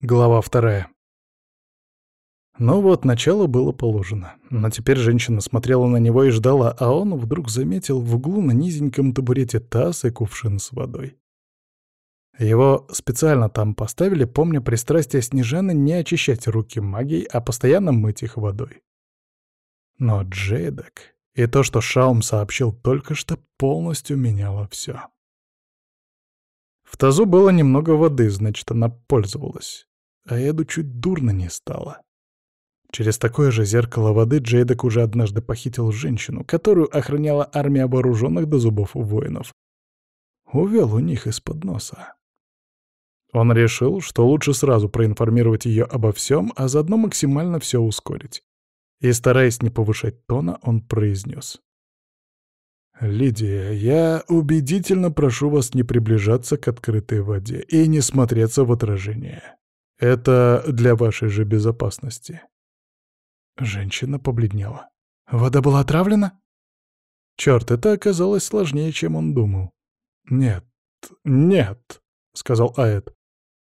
Глава вторая. Ну вот, начало было положено. Но теперь женщина смотрела на него и ждала, а он вдруг заметил в углу на низеньком табурете таз и кувшин с водой. Его специально там поставили, помня пристрастие Снежаны не очищать руки магией, а постоянно мыть их водой. Но Джейдок и то, что Шаум сообщил только что, полностью меняло все. В тазу было немного воды, значит, она пользовалась. А Эду чуть дурно не стало. Через такое же зеркало воды Джейдок уже однажды похитил женщину, которую охраняла армия вооруженных до зубов воинов. Увел у них из-под носа. Он решил, что лучше сразу проинформировать ее обо всем, а заодно максимально все ускорить. И, стараясь не повышать тона, он произнес. «Лидия, я убедительно прошу вас не приближаться к открытой воде и не смотреться в отражение. Это для вашей же безопасности». Женщина побледнела. «Вода была отравлена?» Черт, это оказалось сложнее, чем он думал. «Нет, нет», — сказал Аэт.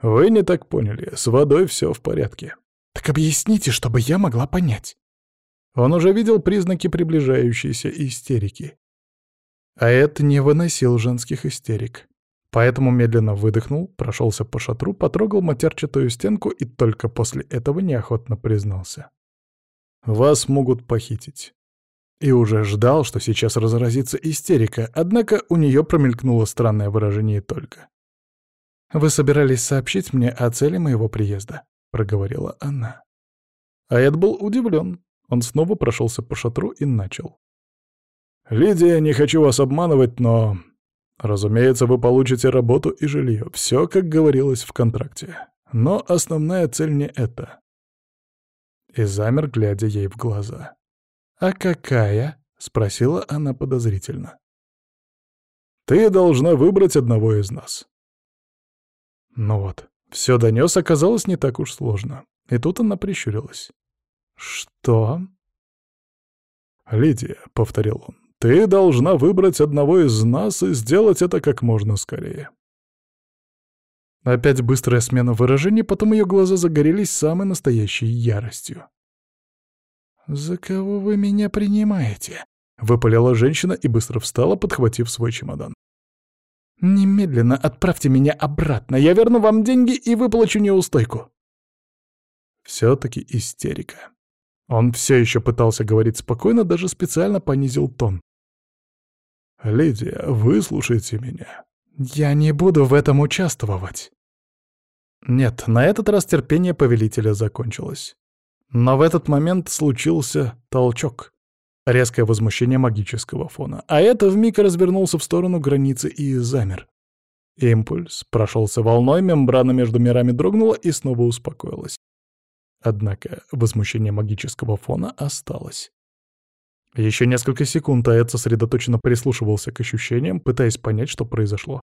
«Вы не так поняли. С водой все в порядке». «Так объясните, чтобы я могла понять». Он уже видел признаки приближающейся истерики. А это не выносил женских истерик. Поэтому медленно выдохнул, прошелся по шатру, потрогал матерчатую стенку и только после этого неохотно признался. «Вас могут похитить». И уже ждал, что сейчас разразится истерика, однако у нее промелькнуло странное выражение только. «Вы собирались сообщить мне о цели моего приезда», — проговорила она. А Эд был удивлен. Он снова прошелся по шатру и начал. «Лидия, не хочу вас обманывать, но... Разумеется, вы получите работу и жилье. Все, как говорилось в контракте. Но основная цель не это». И замер, глядя ей в глаза. «А какая?» — спросила она подозрительно. «Ты должна выбрать одного из нас». Ну вот, все донес оказалось не так уж сложно. И тут она прищурилась. «Что?» «Лидия», — повторил он, — «ты должна выбрать одного из нас и сделать это как можно скорее». Опять быстрая смена выражений, потом ее глаза загорелись самой настоящей яростью. «За кого вы меня принимаете?» — выпалила женщина и быстро встала, подхватив свой чемодан. «Немедленно отправьте меня обратно, я верну вам деньги и выплачу неустойку». Все-таки истерика. Он все еще пытался говорить спокойно, даже специально понизил тон. «Лидия, выслушайте меня. Я не буду в этом участвовать». Нет, на этот раз терпение повелителя закончилось. Но в этот момент случился толчок. Резкое возмущение магического фона. А это вмиг развернулся в сторону границы и замер. Импульс прошелся волной, мембрана между мирами дрогнула и снова успокоилась. Однако возмущение магического фона осталось. Еще несколько секунд Аэт сосредоточенно прислушивался к ощущениям, пытаясь понять, что произошло.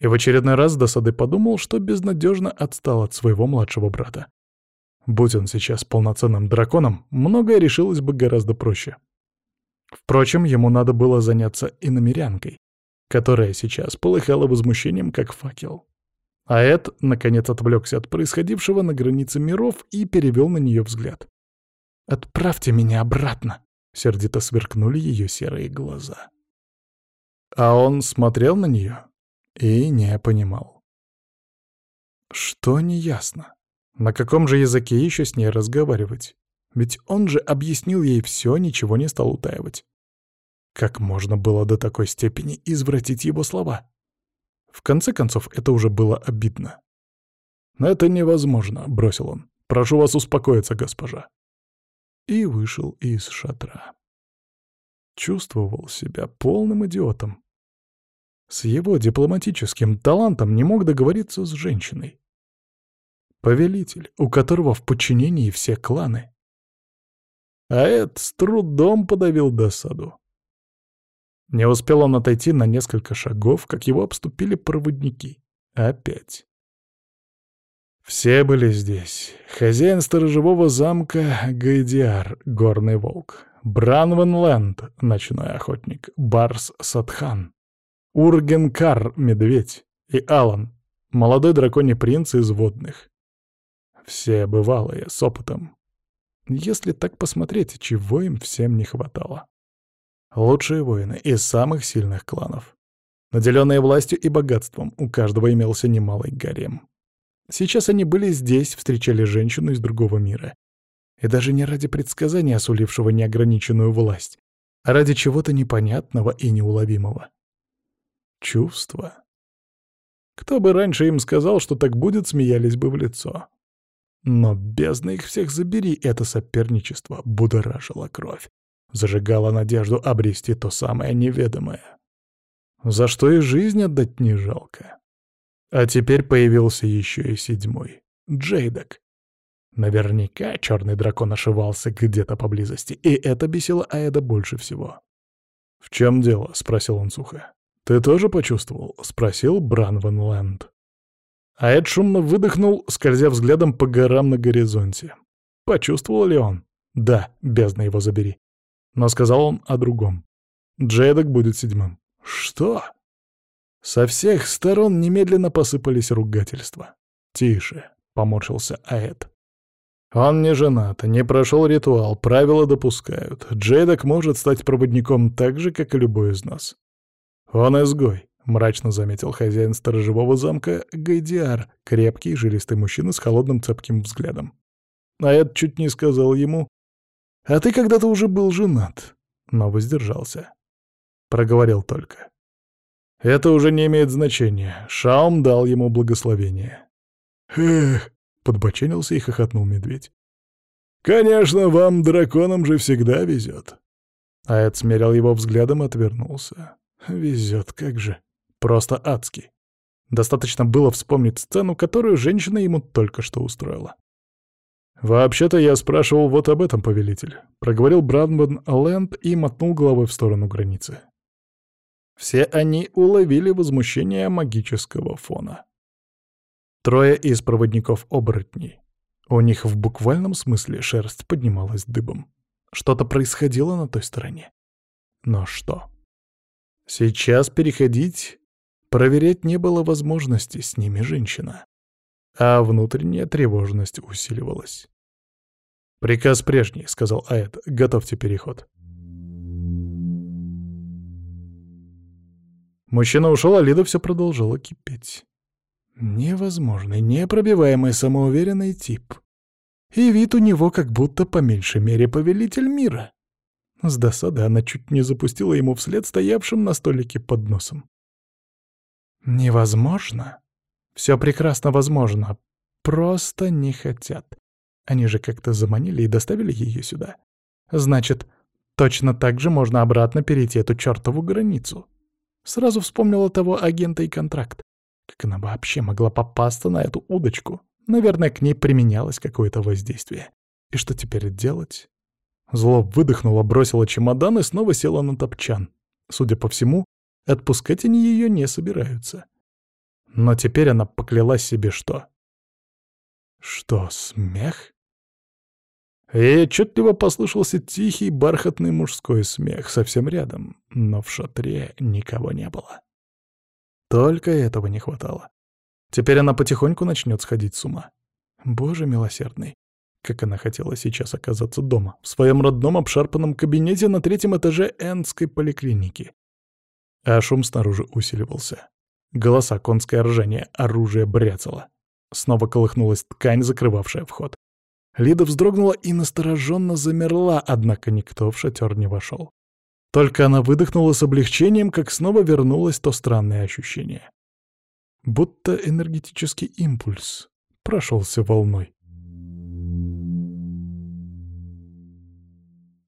И в очередной раз с досадой подумал, что безнадежно отстал от своего младшего брата. Будь он сейчас полноценным драконом, многое решилось бы гораздо проще. Впрочем, ему надо было заняться иномерянкой, которая сейчас полыхала возмущением, как факел. А Эд, наконец, отвлекся от происходившего на границе миров и перевел на нее взгляд. «Отправьте меня обратно!» — сердито сверкнули ее серые глаза. А он смотрел на нее и не понимал. Что неясно? На каком же языке еще с ней разговаривать? Ведь он же объяснил ей все, ничего не стал утаивать. Как можно было до такой степени извратить его слова? В конце концов, это уже было обидно. «Это невозможно», — бросил он. «Прошу вас успокоиться, госпожа». И вышел из шатра. Чувствовал себя полным идиотом. С его дипломатическим талантом не мог договориться с женщиной. Повелитель, у которого в подчинении все кланы. А Эд с трудом подавил досаду. Не успел он отойти на несколько шагов, как его обступили проводники. Опять. Все были здесь. Хозяин сторожевого замка Гайдиар, горный волк. Бранвен Лэнд, ночной охотник. Барс Садхан. Ургенкар, медведь. И Алан, молодой драконий принц из водных. Все бывалые, с опытом. Если так посмотреть, чего им всем не хватало. Лучшие воины из самых сильных кланов. Наделенные властью и богатством, у каждого имелся немалый гарем. Сейчас они были здесь, встречали женщину из другого мира. И даже не ради предсказания, осулившего неограниченную власть, а ради чего-то непонятного и неуловимого. Чувства. Кто бы раньше им сказал, что так будет, смеялись бы в лицо. Но бездна их всех забери, это соперничество будоражило кровь, зажигало надежду обрести то самое неведомое. За что и жизнь отдать не жалко. А теперь появился еще и седьмой — Джейдок. Наверняка черный дракон ошивался где-то поблизости, и это бесило Аэда больше всего. «В чем дело?» — спросил он сухо. «Ты тоже почувствовал?» — спросил Бранвен Лэнд. Аэд шумно выдохнул, скользя взглядом по горам на горизонте. Почувствовал ли он? Да, бездна его забери. Но сказал он о другом. Джейдок будет седьмым. Что? Со всех сторон немедленно посыпались ругательства. «Тише», — поморщился Аэд. Он не женат, не прошел ритуал, правила допускают. Джейдок может стать проводником так же, как и любой из нас. Он изгой, — мрачно заметил хозяин сторожевого замка Гайдиар, крепкий, жилистый мужчина с холодным цепким взглядом. А Эд чуть не сказал ему, «А ты когда-то уже был женат», но воздержался. Проговорил только. «Это уже не имеет значения. Шаум дал ему благословение». «Эх!» Подбоченился и хохотнул медведь. «Конечно, вам, драконам же всегда везет!» Аэт смерил его взглядом и отвернулся. «Везет, как же! Просто адски!» Достаточно было вспомнить сцену, которую женщина ему только что устроила. «Вообще-то я спрашивал вот об этом, повелитель», — проговорил Бранбан Лэнд и мотнул головой в сторону границы. Все они уловили возмущение магического фона. Трое из проводников оборотней. У них в буквальном смысле шерсть поднималась дыбом. Что-то происходило на той стороне. Но что? Сейчас переходить, проверять не было возможности, с ними женщина. А внутренняя тревожность усиливалась. «Приказ прежний», — сказал Аэт. «Готовьте переход». Мужчина ушел, а Лида все продолжала кипеть. Невозможный, непробиваемый, самоуверенный тип. И вид у него как будто по меньшей мере повелитель мира. С досады она чуть не запустила ему вслед стоявшим на столике под носом. Невозможно? Все прекрасно возможно. Просто не хотят. Они же как-то заманили и доставили ее сюда. Значит, точно так же можно обратно перейти эту чертову границу. Сразу вспомнила того агента и контракт. Как она вообще могла попасться на эту удочку? Наверное, к ней применялось какое-то воздействие. И что теперь делать? Зло выдохнула, бросила чемодан и снова села на топчан. Судя по всему, отпускать они ее не собираются. Но теперь она поклялась себе что? Что, смех? И отчетливо послышался тихий, бархатный мужской смех совсем рядом, но в шатре никого не было. Только этого не хватало. Теперь она потихоньку начнет сходить с ума. Боже милосердный. Как она хотела сейчас оказаться дома, в своем родном обшарпанном кабинете на третьем этаже Энской поликлиники. А шум снаружи усиливался. Голоса, конское ржание, оружие бряцало. Снова колыхнулась ткань, закрывавшая вход. Лида вздрогнула и настороженно замерла, однако никто в шатер не вошел. Только она выдохнула с облегчением, как снова вернулось то странное ощущение. Будто энергетический импульс прошелся волной.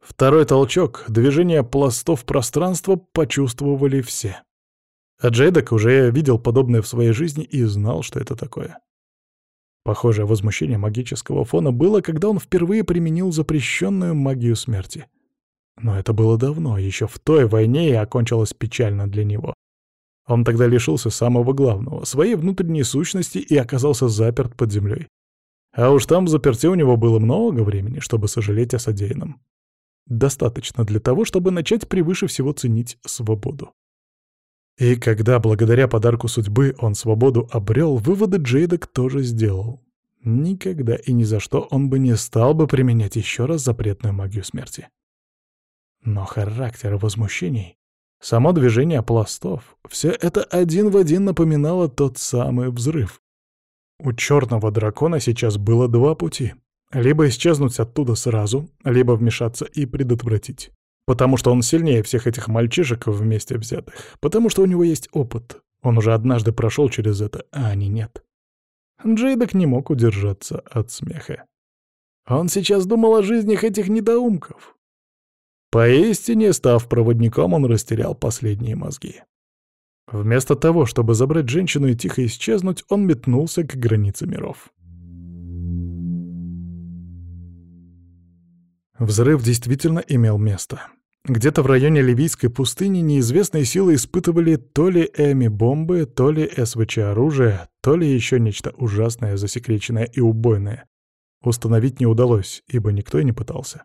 Второй толчок, движение пластов пространства почувствовали все. А Джейдок уже видел подобное в своей жизни и знал, что это такое. Похожее возмущение магического фона было, когда он впервые применил запрещенную магию смерти — но это было давно, еще в той войне и окончилось печально для него. Он тогда лишился самого главного — своей внутренней сущности и оказался заперт под землей. А уж там в заперти у него было много времени, чтобы сожалеть о содеянном. Достаточно для того, чтобы начать превыше всего ценить свободу. И когда, благодаря подарку судьбы, он свободу обрел, выводы Джейдок тоже сделал. Никогда и ни за что он бы не стал бы применять еще раз запретную магию смерти. Но характер возмущений, само движение пластов — все это один в один напоминало тот самый взрыв. У черного дракона сейчас было два пути. Либо исчезнуть оттуда сразу, либо вмешаться и предотвратить. Потому что он сильнее всех этих мальчишек вместе взятых. Потому что у него есть опыт. Он уже однажды прошел через это, а они нет. Джейдок не мог удержаться от смеха. Он сейчас думал о жизнях этих недоумков. Поистине, став проводником, он растерял последние мозги. Вместо того, чтобы забрать женщину и тихо исчезнуть, он метнулся к границе миров. Взрыв действительно имел место. Где-то в районе Ливийской пустыни неизвестные силы испытывали то ли эми-бомбы, то ли СВЧ-оружие, то ли еще нечто ужасное, засекреченное и убойное. Установить не удалось, ибо никто и не пытался.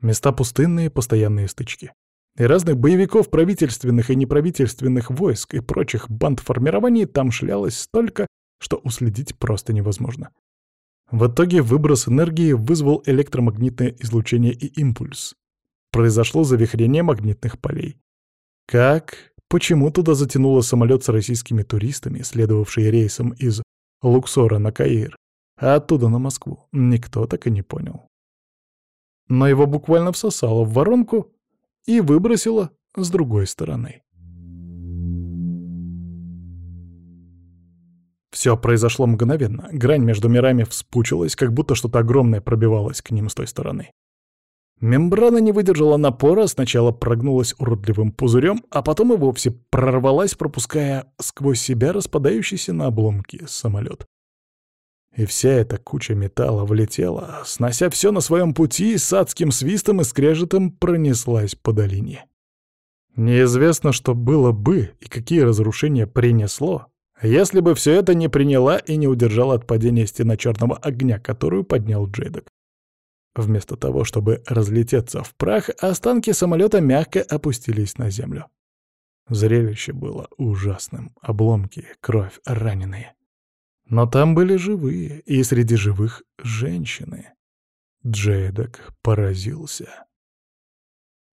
Места пустынные, постоянные стычки. И разных боевиков правительственных и неправительственных войск и прочих банд формирований там шлялось столько, что уследить просто невозможно. В итоге выброс энергии вызвал электромагнитное излучение и импульс. Произошло завихрение магнитных полей. Как? Почему туда затянуло самолет с российскими туристами, следовавший рейсом из Луксора на Каир, а оттуда на Москву, никто так и не понял. Но его буквально всосало в воронку и выбросило с другой стороны. Все произошло мгновенно. Грань между мирами вспучилась, как будто что-то огромное пробивалось к ним с той стороны. Мембрана не выдержала напора, сначала прогнулась уродливым пузырем, а потом и вовсе прорвалась, пропуская сквозь себя распадающийся на обломки самолет. И вся эта куча металла влетела, снося все на своем пути, с адским свистом и скрежетом пронеслась по долине. Неизвестно, что было бы и какие разрушения принесло, если бы все это не приняла и не удержала от падения стена черного огня, которую поднял Джейдок. Вместо того, чтобы разлететься в прах, останки самолета мягко опустились на землю. Зрелище было ужасным. Обломки, кровь, раненые. Но там были живые, и среди живых — женщины. Джейдок поразился.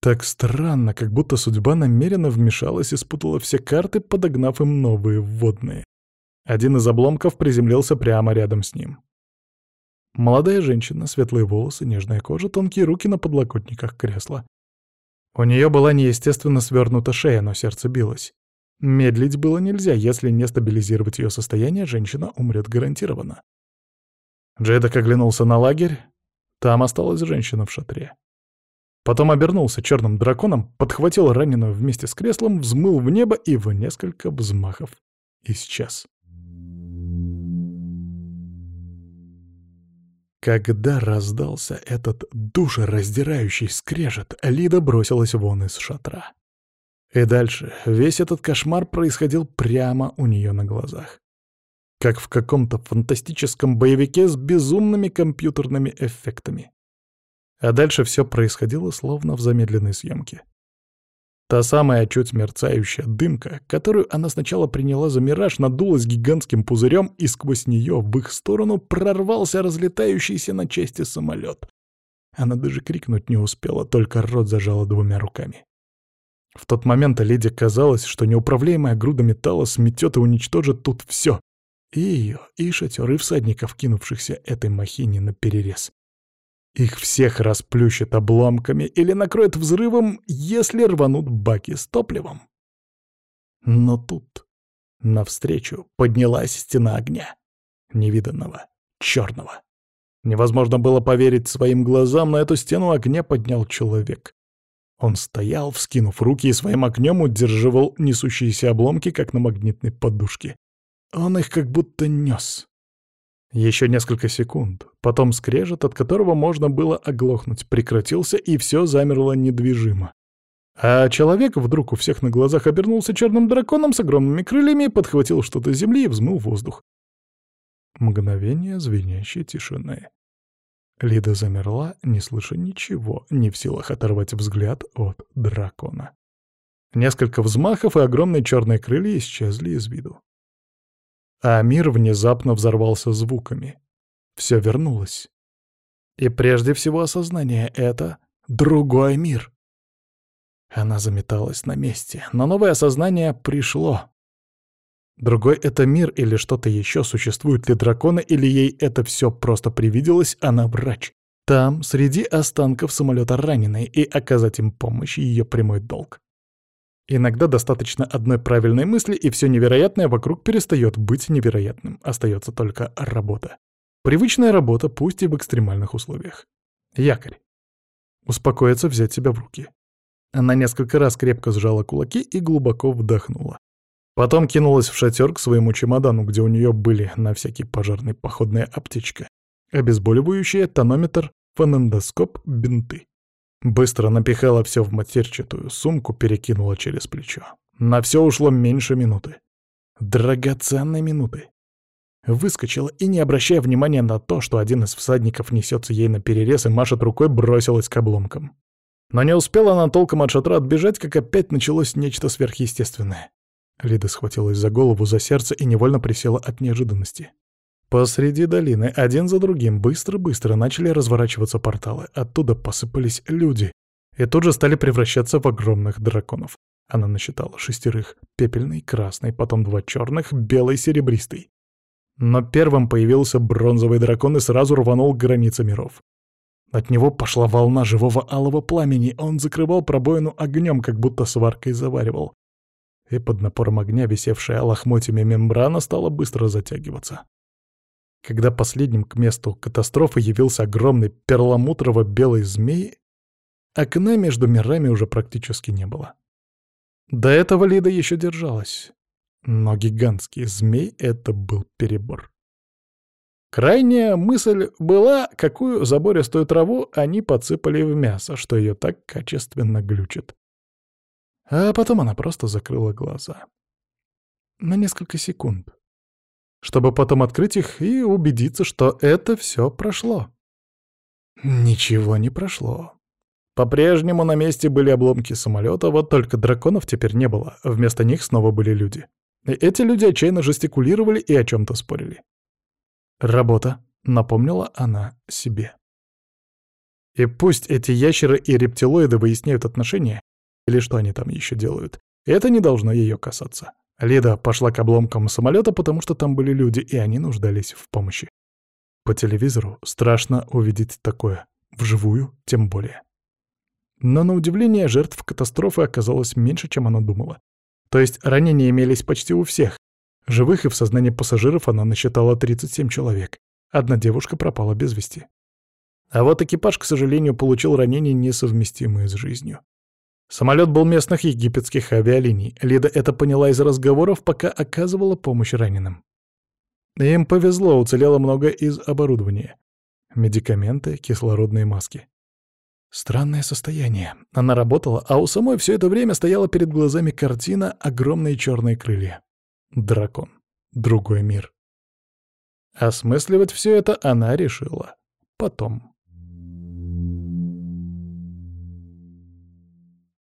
Так странно, как будто судьба намеренно вмешалась и спутала все карты, подогнав им новые вводные. Один из обломков приземлился прямо рядом с ним. Молодая женщина, светлые волосы, нежная кожа, тонкие руки на подлокотниках кресла. У нее была неестественно свернута шея, но сердце билось. Медлить было нельзя, если не стабилизировать ее состояние, женщина умрет гарантированно. Джейдок оглянулся на лагерь. Там осталась женщина в шатре. Потом обернулся черным драконом, подхватил раненую вместе с креслом, взмыл в небо и в несколько взмахов исчез. Когда раздался этот душераздирающий скрежет, Лида бросилась вон из шатра. И дальше весь этот кошмар происходил прямо у нее на глазах. Как в каком-то фантастическом боевике с безумными компьютерными эффектами. А дальше все происходило словно в замедленной съемке. Та самая чуть мерцающая дымка, которую она сначала приняла за мираж, надулась гигантским пузырем, и сквозь нее в их сторону прорвался разлетающийся на части самолет. Она даже крикнуть не успела, только рот зажала двумя руками. В тот момент Леди казалось, что неуправляемая груда металла сметет и уничтожит тут все. И ее, и шатер, и всадников, кинувшихся этой махине на перерез. Их всех расплющат обломками или накроют взрывом, если рванут баки с топливом. Но тут навстречу поднялась стена огня. Невиданного, черного. Невозможно было поверить своим глазам, на эту стену огня поднял человек. Он стоял, вскинув руки, и своим огнем удерживал несущиеся обломки, как на магнитной подушке. Он их как будто нес. Еще несколько секунд, потом скрежет, от которого можно было оглохнуть, прекратился, и все замерло недвижимо. А человек вдруг у всех на глазах обернулся черным драконом с огромными крыльями, подхватил что-то с земли и взмыл воздух. Мгновение звенящей тишины. Лида замерла, не слыша ничего, не в силах оторвать взгляд от дракона. Несколько взмахов, и огромные черные крылья исчезли из виду. А мир внезапно взорвался звуками. все вернулось. И прежде всего осознание — это другой мир. Она заметалась на месте, но новое осознание пришло. Другой — это мир или что-то еще, существуют ли драконы, или ей это все просто привиделось, она врач. Там, среди останков самолета раненые, и оказать им помощь — ее прямой долг. Иногда достаточно одной правильной мысли, и все невероятное вокруг перестает быть невероятным. Остается только работа. Привычная работа, пусть и в экстремальных условиях. Якорь. Успокоиться, взять себя в руки. Она несколько раз крепко сжала кулаки и глубоко вдохнула. Потом кинулась в шатер к своему чемодану, где у нее были на всякий пожарный походная аптечка, обезболивающее, тонометр, фонендоскоп, бинты. Быстро напихала все в матерчатую сумку, перекинула через плечо. На все ушло меньше минуты. Драгоценной минуты. Выскочила и, не обращая внимания на то, что один из всадников несется ей на перерез и машет рукой, бросилась к обломкам. Но не успела она толком от шатра отбежать, как опять началось нечто сверхъестественное. Лида схватилась за голову, за сердце и невольно присела от неожиданности. Посреди долины один за другим быстро-быстро начали разворачиваться порталы. Оттуда посыпались люди. И тут же стали превращаться в огромных драконов. Она насчитала шестерых. Пепельный, красный, потом два черных, белый, серебристый. Но первым появился бронзовый дракон и сразу рванул к границе миров. От него пошла волна живого алого пламени, он закрывал пробоину огнем, как будто сваркой заваривал. И под напором огня, висевшая лохмотьями мембрана, стала быстро затягиваться. Когда последним к месту катастрофы явился огромный перламутрово-белый змей, окна между мирами уже практически не было. До этого Лида еще держалась, но гигантский змей — это был перебор. Крайняя мысль была, какую забористую траву они подсыпали в мясо, что ее так качественно глючит. А потом она просто закрыла глаза. На несколько секунд чтобы потом открыть их и убедиться, что это все прошло. Ничего не прошло. По-прежнему на месте были обломки самолета, вот только драконов теперь не было, вместо них снова были люди. И эти люди отчаянно жестикулировали и о чем-то спорили. «Работа», — напомнила она себе. И пусть эти ящеры и рептилоиды выясняют отношения, или что они там еще делают, это не должно ее касаться. Лида пошла к обломкам самолета, потому что там были люди, и они нуждались в помощи. По телевизору страшно увидеть такое, вживую тем более. Но на удивление жертв катастрофы оказалось меньше, чем она думала. То есть ранения имелись почти у всех. Живых и в сознании пассажиров она насчитала 37 человек. Одна девушка пропала без вести. А вот экипаж, к сожалению, получил ранения, несовместимые с жизнью. Самолет был местных египетских авиалиний. Лида это поняла из разговоров, пока оказывала помощь раненым. Им повезло, уцелело много из оборудования. Медикаменты, кислородные маски. Странное состояние. Она работала, а у самой все это время стояла перед глазами картина «Огромные черные крылья». Дракон. Другой мир. Осмысливать все это она решила. Потом.